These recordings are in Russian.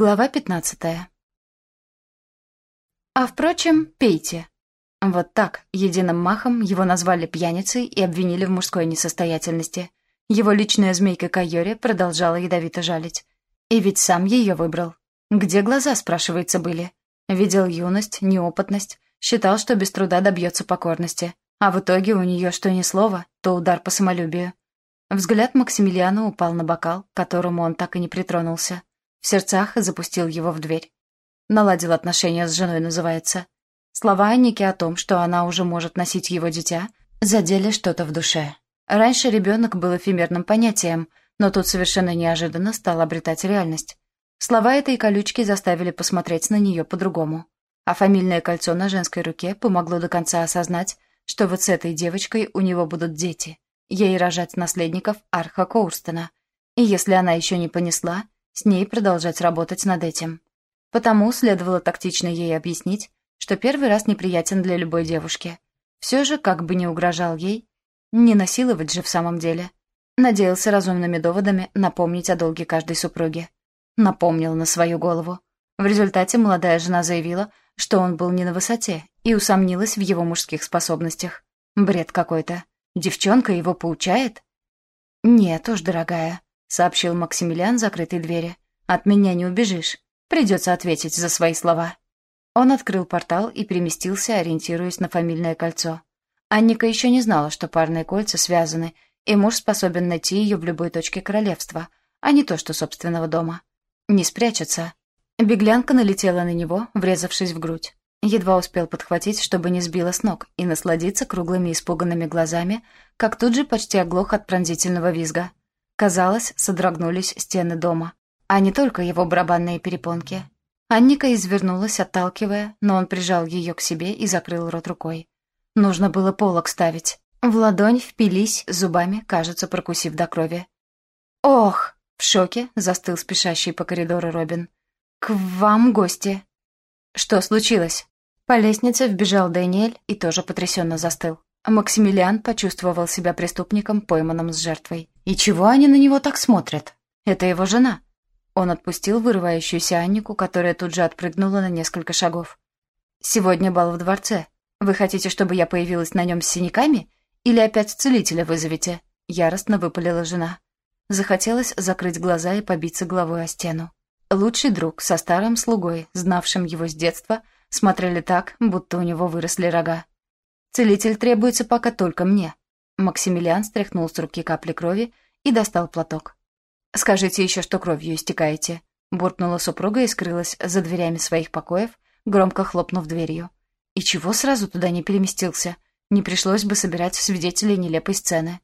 Глава пятнадцатая. А впрочем, пейте. Вот так, единым махом, его назвали пьяницей и обвинили в мужской несостоятельности. Его личная змейка Кайори продолжала ядовито жалить. И ведь сам ее выбрал. Где глаза, спрашивается, были? Видел юность, неопытность, считал, что без труда добьется покорности. А в итоге у нее что ни слова, то удар по самолюбию. Взгляд Максимилиана упал на бокал, к которому он так и не притронулся. В сердцах запустил его в дверь. Наладил отношения с женой, называется. Слова Анники о том, что она уже может носить его дитя, задели что-то в душе. Раньше ребенок был эфемерным понятием, но тут совершенно неожиданно стал обретать реальность. Слова этой колючки заставили посмотреть на нее по-другому. А фамильное кольцо на женской руке помогло до конца осознать, что вот с этой девочкой у него будут дети. Ей рожать наследников Арха Коурстона. И если она еще не понесла, с ней продолжать работать над этим. Потому следовало тактично ей объяснить, что первый раз неприятен для любой девушки. Все же, как бы не угрожал ей, не насиловать же в самом деле. Надеялся разумными доводами напомнить о долге каждой супруги. Напомнил на свою голову. В результате молодая жена заявила, что он был не на высоте, и усомнилась в его мужских способностях. Бред какой-то. Девчонка его поучает? Нет уж, дорогая. — сообщил Максимилиан закрытой двери. «От меня не убежишь. Придется ответить за свои слова». Он открыл портал и переместился, ориентируясь на фамильное кольцо. Анника еще не знала, что парные кольца связаны, и муж способен найти ее в любой точке королевства, а не то, что собственного дома. Не спрячется. Беглянка налетела на него, врезавшись в грудь. Едва успел подхватить, чтобы не сбила с ног, и насладиться круглыми испуганными глазами, как тут же почти оглох от пронзительного визга. Казалось, содрогнулись стены дома, а не только его барабанные перепонки. Анника извернулась, отталкивая, но он прижал ее к себе и закрыл рот рукой. Нужно было полок ставить. В ладонь впились зубами, кажется, прокусив до крови. «Ох!» — в шоке застыл спешащий по коридору Робин. «К вам гости!» «Что случилось?» По лестнице вбежал Дэниэль и тоже потрясенно застыл. Максимилиан почувствовал себя преступником, пойманным с жертвой. И чего они на него так смотрят? Это его жена. Он отпустил вырывающуюся Аннику, которая тут же отпрыгнула на несколько шагов. «Сегодня бал в дворце. Вы хотите, чтобы я появилась на нем с синяками? Или опять целителя вызовете?» Яростно выпалила жена. Захотелось закрыть глаза и побиться головой о стену. Лучший друг со старым слугой, знавшим его с детства, смотрели так, будто у него выросли рога. Целитель требуется пока только мне». Максимилиан стряхнул с руки капли крови и достал платок. «Скажите еще, что кровью истекаете», — буркнула супруга и скрылась за дверями своих покоев, громко хлопнув дверью. «И чего сразу туда не переместился? Не пришлось бы собирать свидетелей нелепой сцены».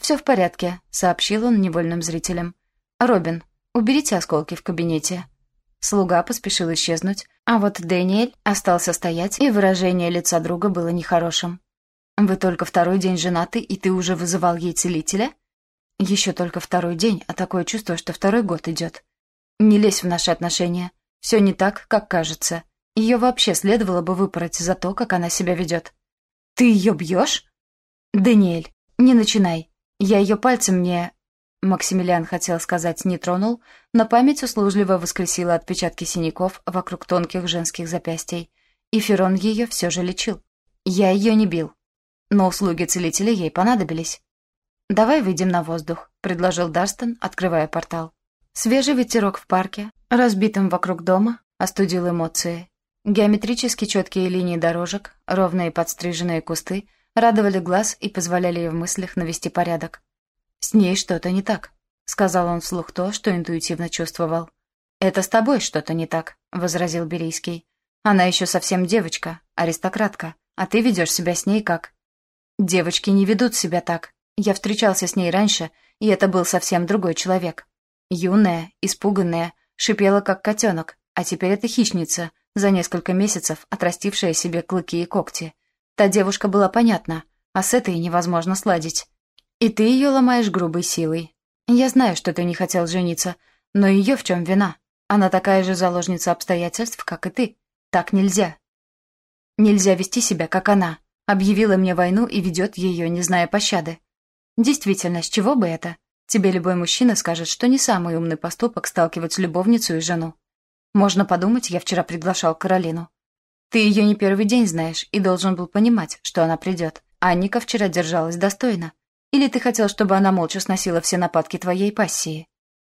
«Все в порядке», — сообщил он невольным зрителям. «Робин, уберите осколки в кабинете». Слуга поспешил исчезнуть, а вот Дэниэль остался стоять, и выражение лица друга было нехорошим. «Вы только второй день женаты, и ты уже вызывал ей целителя?» «Еще только второй день, а такое чувство, что второй год идет. Не лезь в наши отношения. Все не так, как кажется. Ее вообще следовало бы выпороть за то, как она себя ведет». «Ты ее бьешь?» «Даниэль, не начинай. Я ее пальцем не...» Максимилиан хотел сказать «не тронул», но память услужливо воскресила отпечатки синяков вокруг тонких женских запястий, и Ферон ее все же лечил. Я ее не бил. Но услуги целителя ей понадобились. «Давай выйдем на воздух», — предложил Дарстон, открывая портал. Свежий ветерок в парке, разбитым вокруг дома, остудил эмоции. Геометрически четкие линии дорожек, ровные подстриженные кусты радовали глаз и позволяли в мыслях навести порядок. «С ней что-то не так», — сказал он вслух то, что интуитивно чувствовал. «Это с тобой что-то не так», — возразил Берийский. «Она еще совсем девочка, аристократка, а ты ведешь себя с ней как...» «Девочки не ведут себя так. Я встречался с ней раньше, и это был совсем другой человек. Юная, испуганная, шипела как котенок, а теперь это хищница, за несколько месяцев отрастившая себе клыки и когти. Та девушка была понятна, а с этой невозможно сладить. И ты ее ломаешь грубой силой. Я знаю, что ты не хотел жениться, но ее в чем вина? Она такая же заложница обстоятельств, как и ты. Так нельзя. Нельзя вести себя, как она. Объявила мне войну и ведет ее, не зная пощады. Действительно, с чего бы это? Тебе любой мужчина скажет, что не самый умный поступок сталкивать любовницу и жену. Можно подумать, я вчера приглашал Каролину. Ты ее не первый день знаешь и должен был понимать, что она придет. Анника вчера держалась достойно. Или ты хотел, чтобы она молча сносила все нападки твоей пассии?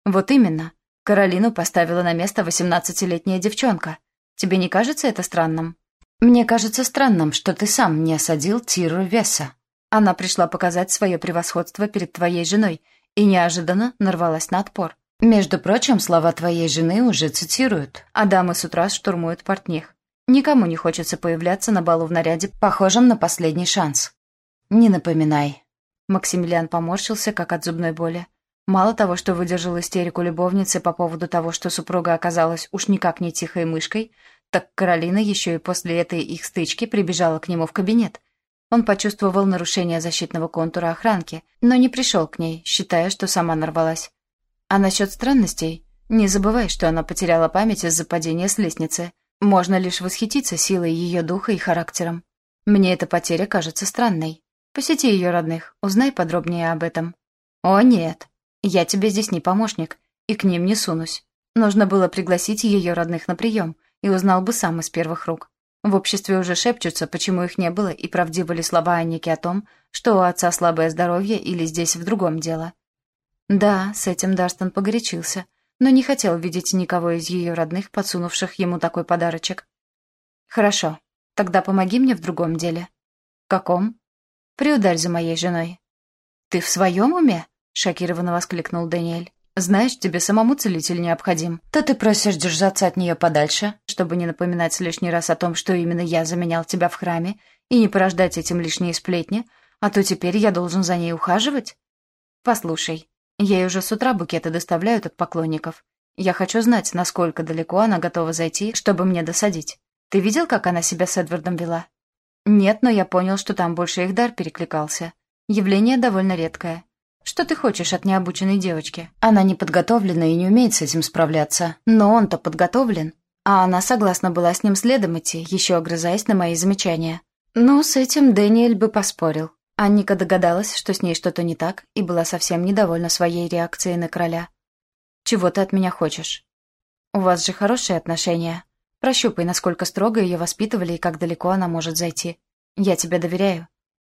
Вот именно. Каролину поставила на место восемнадцатилетняя девчонка. Тебе не кажется это странным? Мне кажется странным, что ты сам не осадил Тиру Веса. Она пришла показать свое превосходство перед твоей женой и неожиданно нарвалась на отпор. Между прочим, слова твоей жены уже цитируют, а дамы с утра штурмуют портних. Никому не хочется появляться на балу в наряде, похожем на последний шанс. Не напоминай. Максимилиан поморщился, как от зубной боли. Мало того, что выдержал истерику любовницы по поводу того, что супруга оказалась уж никак не тихой мышкой, так Каролина еще и после этой их стычки прибежала к нему в кабинет. Он почувствовал нарушение защитного контура охранки, но не пришел к ней, считая, что сама нарвалась. А насчет странностей, не забывай, что она потеряла память из-за падения с лестницы. Можно лишь восхититься силой ее духа и характером. Мне эта потеря кажется странной. Посети ее родных, узнай подробнее об этом. О, нет, я тебе здесь не помощник, и к ним не сунусь. Нужно было пригласить ее родных на прием, и узнал бы сам из первых рук. В обществе уже шепчутся, почему их не было, и правдивы ли слова Анники о том, что у отца слабое здоровье или здесь в другом дело. Да, с этим Дарстон погорячился — но не хотел видеть никого из ее родных, подсунувших ему такой подарочек. «Хорошо, тогда помоги мне в другом деле». «Каком?» «Приударь за моей женой». «Ты в своем уме?» — шокированно воскликнул Даниэль. «Знаешь, тебе самому целитель необходим. То ты просишь держаться от нее подальше, чтобы не напоминать лишний раз о том, что именно я заменял тебя в храме, и не порождать этим лишние сплетни, а то теперь я должен за ней ухаживать? Послушай, Ей уже с утра букеты доставляют от поклонников. Я хочу знать, насколько далеко она готова зайти, чтобы мне досадить. Ты видел, как она себя с Эдвардом вела? Нет, но я понял, что там больше их дар перекликался. Явление довольно редкое. Что ты хочешь от необученной девочки? Она не подготовлена и не умеет с этим справляться. Но он-то подготовлен. А она согласна была с ним следом идти, еще огрызаясь на мои замечания. Ну, с этим Дэниэль бы поспорил. Анника догадалась, что с ней что-то не так, и была совсем недовольна своей реакцией на короля. «Чего ты от меня хочешь? У вас же хорошие отношения. Прощупай, насколько строго ее воспитывали и как далеко она может зайти. Я тебе доверяю».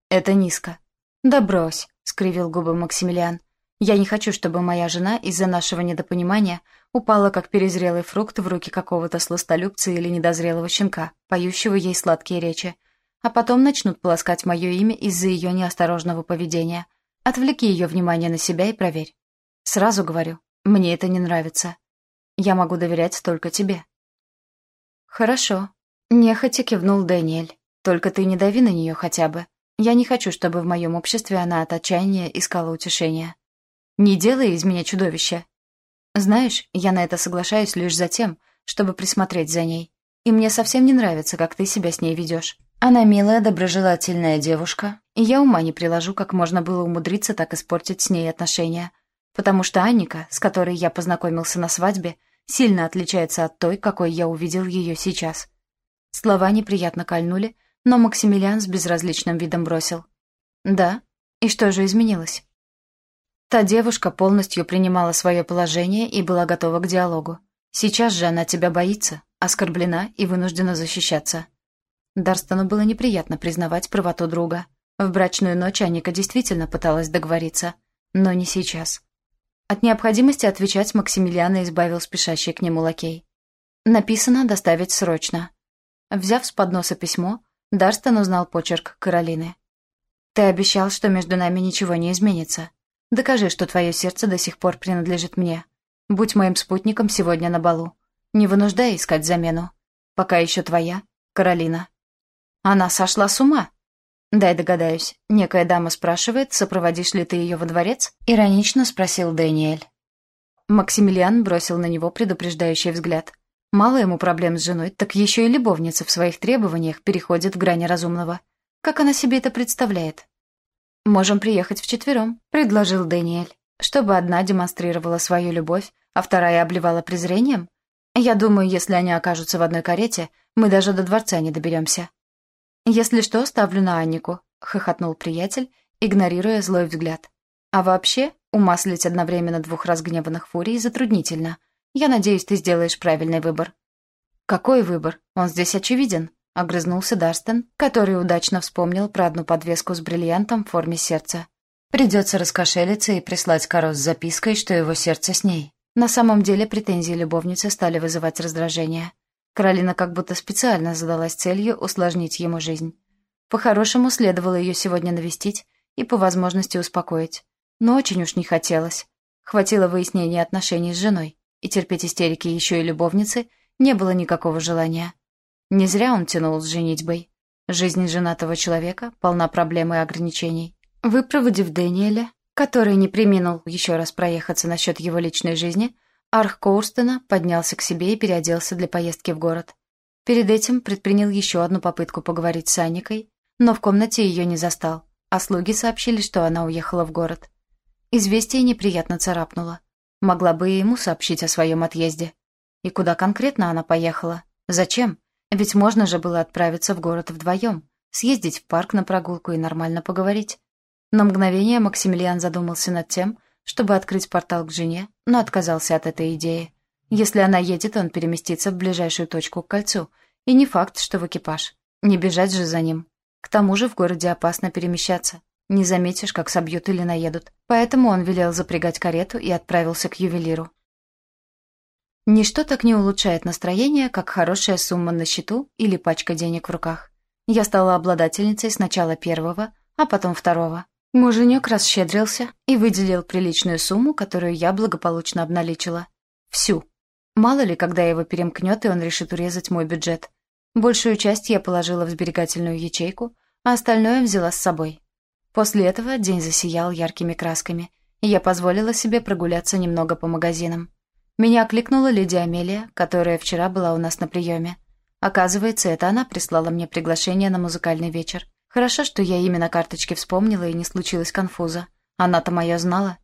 «Это низко». «Да брось», — скривил губы Максимилиан. «Я не хочу, чтобы моя жена из-за нашего недопонимания упала, как перезрелый фрукт, в руки какого-то сластолюбца или недозрелого щенка, поющего ей сладкие речи а потом начнут полоскать мое имя из-за ее неосторожного поведения. Отвлеки ее внимание на себя и проверь. Сразу говорю, мне это не нравится. Я могу доверять только тебе». «Хорошо», — нехотя кивнул Дэниэль. «Только ты не дави на нее хотя бы. Я не хочу, чтобы в моем обществе она от отчаяния искала утешения. Не делай из меня чудовище. Знаешь, я на это соглашаюсь лишь за тем, чтобы присмотреть за ней. И мне совсем не нравится, как ты себя с ней ведешь. Она милая, доброжелательная девушка, и я ума не приложу, как можно было умудриться так испортить с ней отношения. Потому что Анника, с которой я познакомился на свадьбе, сильно отличается от той, какой я увидел ее сейчас. Слова неприятно кольнули, но Максимилиан с безразличным видом бросил. «Да? И что же изменилось?» Та девушка полностью принимала свое положение и была готова к диалогу. Сейчас же она тебя боится, оскорблена и вынуждена защищаться. Дарстону было неприятно признавать правоту друга. В брачную ночь Аника действительно пыталась договориться, но не сейчас. От необходимости отвечать Максимилиана избавил спешащий к нему лакей. Написано «доставить срочно». Взяв с подноса письмо, Дарстон узнал почерк Каролины. «Ты обещал, что между нами ничего не изменится. Докажи, что твое сердце до сих пор принадлежит мне. Будь моим спутником сегодня на балу. Не вынуждай искать замену. Пока еще твоя, Каролина». Она сошла с ума. Дай догадаюсь. Некая дама спрашивает, сопроводишь ли ты ее во дворец? Иронично спросил Дэниэль. Максимилиан бросил на него предупреждающий взгляд. Мало ему проблем с женой, так еще и любовница в своих требованиях переходит грани разумного. Как она себе это представляет? «Можем приехать вчетвером», — предложил Дэниэль. «Чтобы одна демонстрировала свою любовь, а вторая обливала презрением? Я думаю, если они окажутся в одной карете, мы даже до дворца не доберемся». «Если что, ставлю на Аннику», — хохотнул приятель, игнорируя злой взгляд. «А вообще, умаслить одновременно двух разгневанных фурий затруднительно. Я надеюсь, ты сделаешь правильный выбор». «Какой выбор? Он здесь очевиден», — огрызнулся Дарстон, который удачно вспомнил про одну подвеску с бриллиантом в форме сердца. Придется раскошелиться и прислать Карос с запиской, что его сердце с ней. На самом деле претензии любовницы стали вызывать раздражение. Каролина как будто специально задалась целью усложнить ему жизнь. По-хорошему, следовало ее сегодня навестить и по возможности успокоить. Но очень уж не хотелось. Хватило выяснения отношений с женой, и терпеть истерики еще и любовницы не было никакого желания. Не зря он тянул с женитьбой. Жизнь женатого человека полна проблем и ограничений. Выпроводив Дэниеля, который не приминул еще раз проехаться насчет его личной жизни, Арх Коурстена поднялся к себе и переоделся для поездки в город. Перед этим предпринял еще одну попытку поговорить с Анникой, но в комнате ее не застал, а слуги сообщили, что она уехала в город. Известие неприятно царапнуло. Могла бы и ему сообщить о своем отъезде. И куда конкретно она поехала? Зачем? Ведь можно же было отправиться в город вдвоем, съездить в парк на прогулку и нормально поговорить. На мгновение Максимилиан задумался над тем, чтобы открыть портал к жене, но отказался от этой идеи. Если она едет, он переместится в ближайшую точку к кольцу, и не факт, что в экипаж. Не бежать же за ним. К тому же в городе опасно перемещаться. Не заметишь, как собьют или наедут. Поэтому он велел запрягать карету и отправился к ювелиру. Ничто так не улучшает настроение, как хорошая сумма на счету или пачка денег в руках. Я стала обладательницей сначала первого, а потом второго. Муженек расщедрился и выделил приличную сумму, которую я благополучно обналичила. Всю. Мало ли, когда его перемкнет, и он решит урезать мой бюджет. Большую часть я положила в сберегательную ячейку, а остальное взяла с собой. После этого день засиял яркими красками, и я позволила себе прогуляться немного по магазинам. Меня окликнула леди Амелия, которая вчера была у нас на приеме. Оказывается, это она прислала мне приглашение на музыкальный вечер. Хорошо, что я именно карточки вспомнила и не случилось конфуза. Она-то моё знала.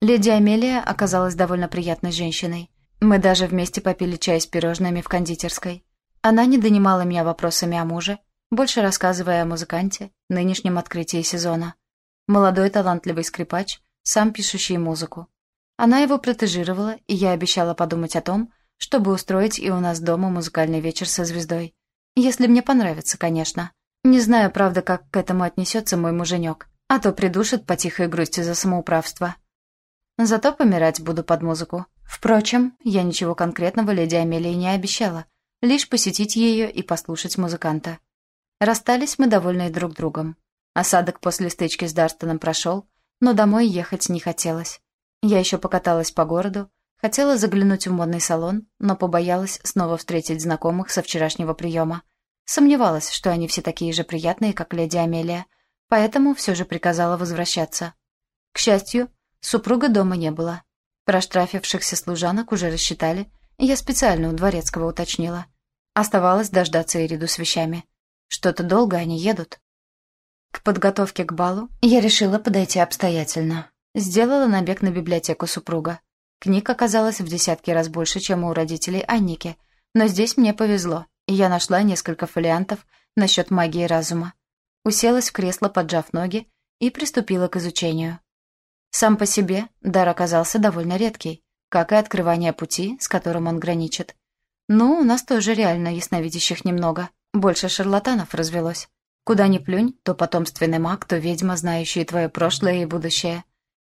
Леди Амелия оказалась довольно приятной женщиной. Мы даже вместе попили чай с пирожными в кондитерской. Она не донимала меня вопросами о муже, больше рассказывая о музыканте, нынешнем открытии сезона. Молодой талантливый скрипач, сам пишущий музыку. Она его протежировала, и я обещала подумать о том, чтобы устроить и у нас дома музыкальный вечер со звездой. Если мне понравится, конечно. Не знаю, правда, как к этому отнесется мой муженек, а то придушит по тихой грусти за самоуправство. Зато помирать буду под музыку. Впрочем, я ничего конкретного леди Амелии не обещала, лишь посетить ее и послушать музыканта. Расстались мы довольны друг другом. Осадок после стычки с Дарстоном прошел, но домой ехать не хотелось. Я еще покаталась по городу, хотела заглянуть в модный салон, но побоялась снова встретить знакомых со вчерашнего приема. Сомневалась, что они все такие же приятные, как леди Амелия, поэтому все же приказала возвращаться. К счастью, супруга дома не было. Проштрафившихся служанок уже рассчитали, я специально у дворецкого уточнила. Оставалось дождаться Ириду с вещами. Что-то долго они едут. К подготовке к балу я решила подойти обстоятельно. Сделала набег на библиотеку супруга. Книг оказалось в десятки раз больше, чем у родителей Анники, но здесь мне повезло и я нашла несколько фолиантов насчет магии разума. Уселась в кресло, поджав ноги, и приступила к изучению. Сам по себе дар оказался довольно редкий, как и открывание пути, с которым он граничит. Ну, у нас тоже реально ясновидящих немного. Больше шарлатанов развелось. Куда ни плюнь, то потомственный маг, то ведьма, знающие твое прошлое и будущее.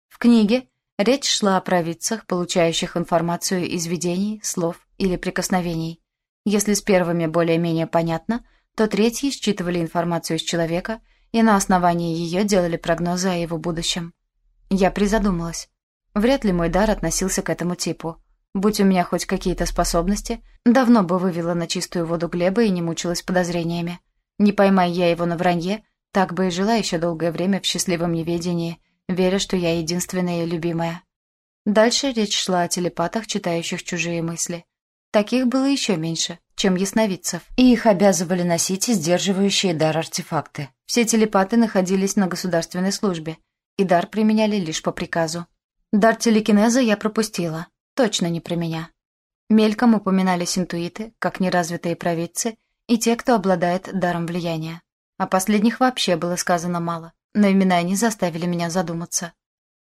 В книге речь шла о провидцах, получающих информацию из видений, слов или прикосновений. Если с первыми более-менее понятно, то третьи считывали информацию из человека и на основании ее делали прогнозы о его будущем. Я призадумалась. Вряд ли мой дар относился к этому типу. Будь у меня хоть какие-то способности, давно бы вывела на чистую воду Глеба и не мучилась подозрениями. Не поймай я его на вранье, так бы и жила еще долгое время в счастливом неведении, веря, что я единственная и любимая. Дальше речь шла о телепатах, читающих чужие мысли. Таких было еще меньше, чем ясновидцев, и их обязывали носить сдерживающие дар артефакты. Все телепаты находились на государственной службе, и дар применяли лишь по приказу. Дар телекинеза я пропустила, точно не про меня. Мельком упоминались интуиты, как неразвитые провидцы, и те, кто обладает даром влияния. О последних вообще было сказано мало, но имена они заставили меня задуматься.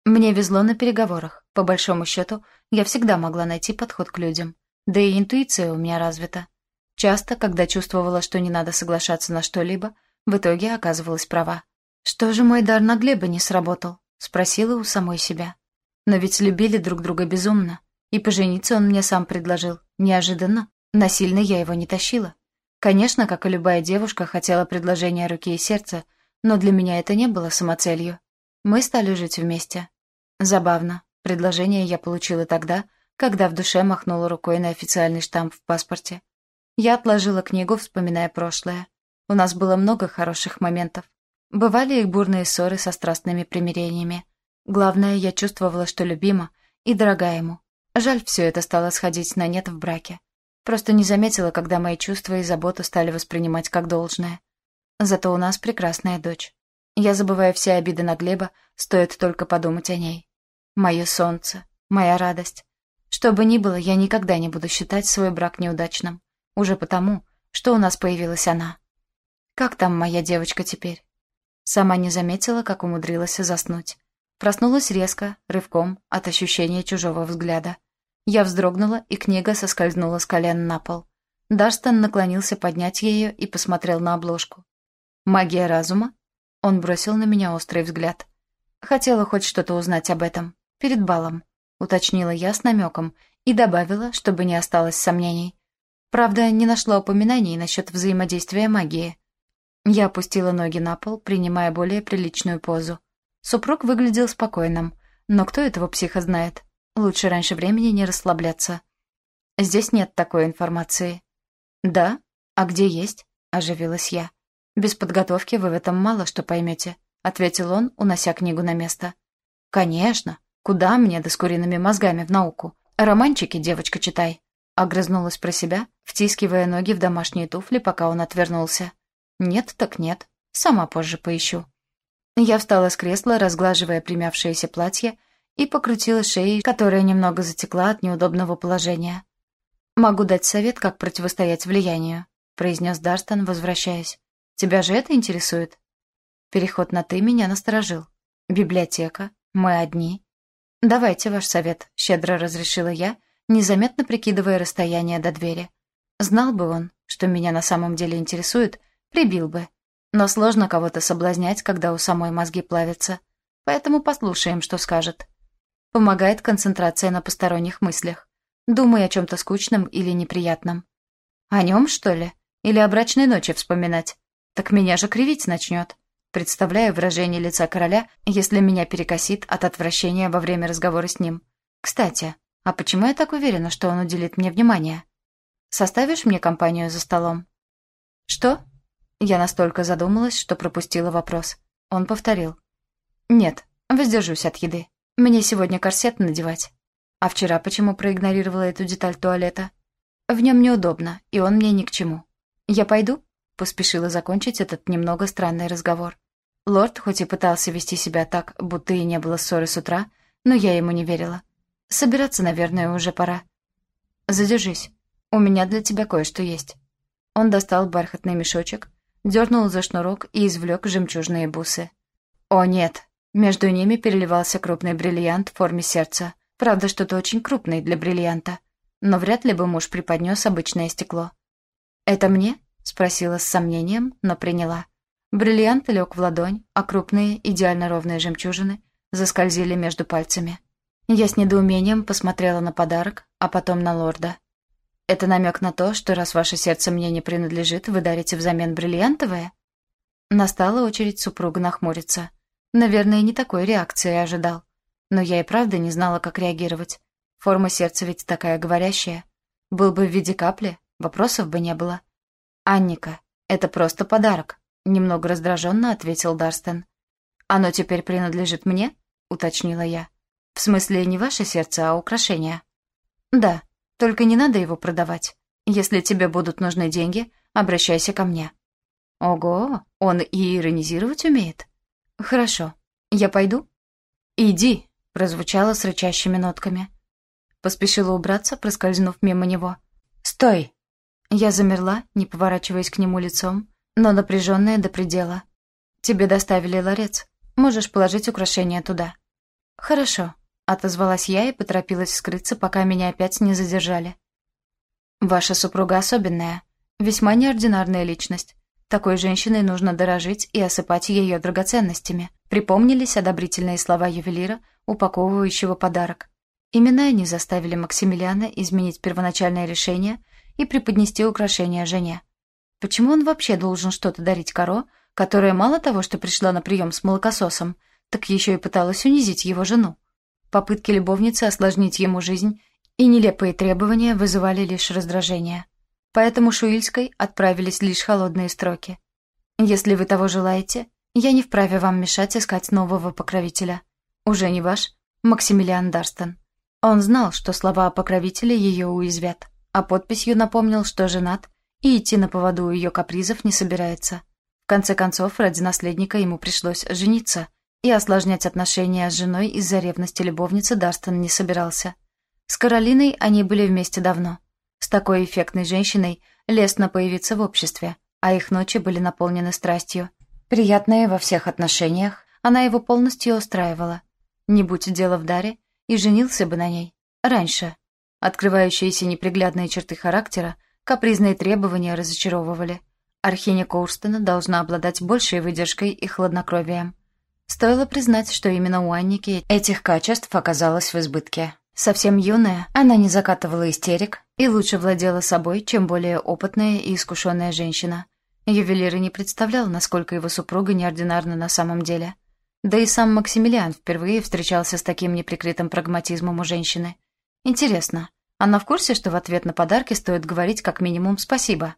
Мне везло на переговорах. По большому счету, я всегда могла найти подход к людям. Да и интуиция у меня развита. Часто, когда чувствовала, что не надо соглашаться на что-либо, в итоге оказывалась права. «Что же мой дар на Глеба не сработал?» — спросила у самой себя. «Но ведь любили друг друга безумно. И пожениться он мне сам предложил. Неожиданно. Насильно я его не тащила. Конечно, как и любая девушка, хотела предложения руки и сердца, но для меня это не было самоцелью. Мы стали жить вместе. Забавно. Предложение я получила тогда, когда в душе махнула рукой на официальный штамп в паспорте. Я отложила книгу, вспоминая прошлое. У нас было много хороших моментов. Бывали и бурные ссоры со страстными примирениями. Главное, я чувствовала, что любима и дорога ему. Жаль, все это стало сходить на нет в браке. Просто не заметила, когда мои чувства и заботу стали воспринимать как должное. Зато у нас прекрасная дочь. Я забываю все обиды на Глеба, стоит только подумать о ней. Мое солнце, моя радость. Что бы ни было, я никогда не буду считать свой брак неудачным. Уже потому, что у нас появилась она. Как там моя девочка теперь? Сама не заметила, как умудрилась заснуть. Проснулась резко, рывком, от ощущения чужого взгляда. Я вздрогнула, и книга соскользнула с колен на пол. Дарстон наклонился поднять ее и посмотрел на обложку. «Магия разума?» Он бросил на меня острый взгляд. Хотела хоть что-то узнать об этом. Перед балом. Уточнила я с намеком и добавила, чтобы не осталось сомнений. Правда, не нашла упоминаний насчет взаимодействия магии. Я опустила ноги на пол, принимая более приличную позу. Супруг выглядел спокойным, но кто этого психа знает? Лучше раньше времени не расслабляться. Здесь нет такой информации. Да? А где есть? Оживилась я. Без подготовки вы в этом мало что поймете, ответил он, унося книгу на место. Конечно. Куда мне да с куриными мозгами в науку? Романчики, девочка, читай. Огрызнулась про себя, втискивая ноги в домашние туфли, пока он отвернулся. «Нет, так нет. Сама позже поищу». Я встала с кресла, разглаживая примявшееся платье, и покрутила шеей, которая немного затекла от неудобного положения. «Могу дать совет, как противостоять влиянию», — произнес Дарстон, возвращаясь. «Тебя же это интересует?» Переход на «ты» меня насторожил. «Библиотека. Мы одни». «Давайте ваш совет», — щедро разрешила я, незаметно прикидывая расстояние до двери. Знал бы он, что меня на самом деле интересует, прибил бы. Но сложно кого-то соблазнять, когда у самой мозги плавятся. Поэтому послушаем, что скажет. Помогает концентрация на посторонних мыслях. Думай о чем-то скучном или неприятном. О нем, что ли? Или о брачной ночи вспоминать? Так меня же кривить начнет. Представляю выражение лица короля, если меня перекосит от отвращения во время разговора с ним. Кстати, а почему я так уверена, что он уделит мне внимание? Составишь мне компанию за столом? Что? Я настолько задумалась, что пропустила вопрос. Он повторил. Нет, воздержусь от еды. Мне сегодня корсет надевать. А вчера почему проигнорировала эту деталь туалета? В нем неудобно, и он мне ни к чему. Я пойду? Поспешила закончить этот немного странный разговор. Лорд хоть и пытался вести себя так, будто и не было ссоры с утра, но я ему не верила. Собираться, наверное, уже пора. Задержись. У меня для тебя кое-что есть. Он достал бархатный мешочек, дернул за шнурок и извлек жемчужные бусы. О, нет. Между ними переливался крупный бриллиант в форме сердца. Правда, что-то очень крупный для бриллианта. Но вряд ли бы муж преподнес обычное стекло. «Это мне?» — спросила с сомнением, но приняла. Бриллиант лег в ладонь, а крупные, идеально ровные жемчужины заскользили между пальцами. Я с недоумением посмотрела на подарок, а потом на лорда. «Это намек на то, что раз ваше сердце мне не принадлежит, вы дарите взамен бриллиантовое?» Настала очередь супруга нахмуриться. Наверное, не такой реакции ожидал. Но я и правда не знала, как реагировать. Форма сердца ведь такая говорящая. Был бы в виде капли, вопросов бы не было. «Анника, это просто подарок», — немного раздраженно ответил Дарстен. «Оно теперь принадлежит мне?» — уточнила я. «В смысле, не ваше сердце, а украшение?» «Да, только не надо его продавать. Если тебе будут нужны деньги, обращайся ко мне». «Ого, он и иронизировать умеет?» «Хорошо. Я пойду?» «Иди», — прозвучало с рычащими нотками. Поспешила убраться, проскользнув мимо него. «Стой!» Я замерла, не поворачиваясь к нему лицом, но напряженная до предела. «Тебе доставили ларец. Можешь положить украшение туда». «Хорошо», — отозвалась я и поторопилась скрыться, пока меня опять не задержали. «Ваша супруга особенная, весьма неординарная личность. Такой женщиной нужно дорожить и осыпать ее драгоценностями». Припомнились одобрительные слова ювелира, упаковывающего подарок. Именно они заставили Максимилиана изменить первоначальное решение и преподнести украшение жене. Почему он вообще должен что-то дарить Каро, которая мало того, что пришла на прием с молокососом, так еще и пыталась унизить его жену? Попытки любовницы осложнить ему жизнь и нелепые требования вызывали лишь раздражение. Поэтому Шуильской отправились лишь холодные строки. «Если вы того желаете, я не вправе вам мешать искать нового покровителя. Уже не ваш, Максимилиан Дарстон». Он знал, что слова о покровителе ее уязвят, а подписью напомнил, что женат, и идти на поводу ее капризов не собирается. В конце концов, ради наследника ему пришлось жениться, и осложнять отношения с женой из-за ревности любовницы Дарстон не собирался. С Каролиной они были вместе давно. С такой эффектной женщиной лестно появиться в обществе, а их ночи были наполнены страстью. Приятная во всех отношениях, она его полностью устраивала. Не будь дело в даре, и женился бы на ней. Раньше. Открывающиеся неприглядные черты характера, капризные требования разочаровывали. Архиня Коурстена должна обладать большей выдержкой и хладнокровием. Стоило признать, что именно у Анники этих качеств оказалось в избытке. Совсем юная, она не закатывала истерик и лучше владела собой, чем более опытная и искушенная женщина. Ювелир и не представлял, насколько его супруга неординарна на самом деле. Да и сам Максимилиан впервые встречался с таким неприкрытым прагматизмом у женщины. Интересно, она в курсе, что в ответ на подарки стоит говорить как минимум «спасибо»?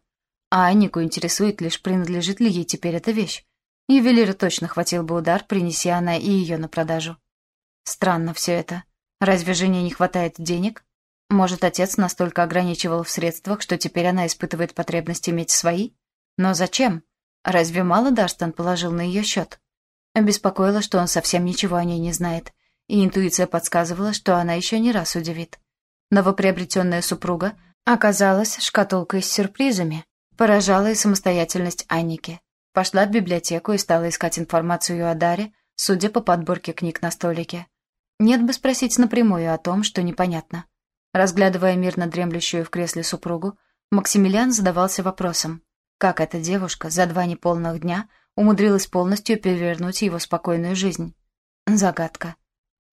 А Аннику интересует лишь, принадлежит ли ей теперь эта вещь. Ювелира точно хватил бы удар, принеси она и ее на продажу. Странно все это. Разве жене не хватает денег? Может, отец настолько ограничивал в средствах, что теперь она испытывает потребность иметь свои? Но зачем? Разве мало Дарстон положил на ее счет? Беспокоило, что он совсем ничего о ней не знает, и интуиция подсказывала, что она еще не раз удивит. Новоприобретенная супруга оказалась шкатулкой с сюрпризами, поражала и самостоятельность Анники. Пошла в библиотеку и стала искать информацию о Даре, судя по подборке книг на столике. Нет бы спросить напрямую о том, что непонятно. Разглядывая мирно дремлющую в кресле супругу, Максимилиан задавался вопросом, как эта девушка за два неполных дня умудрилась полностью перевернуть его спокойную жизнь. Загадка.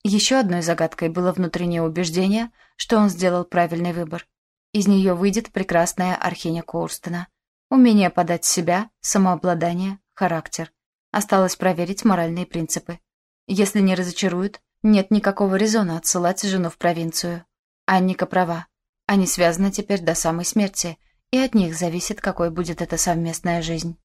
Еще одной загадкой было внутреннее убеждение, что он сделал правильный выбор. Из нее выйдет прекрасная Архиня Коурстена. Умение подать себя, самообладание, характер. Осталось проверить моральные принципы. Если не разочаруют, нет никакого резона отсылать жену в провинцию. Анника права. Они связаны теперь до самой смерти, и от них зависит, какой будет эта совместная жизнь.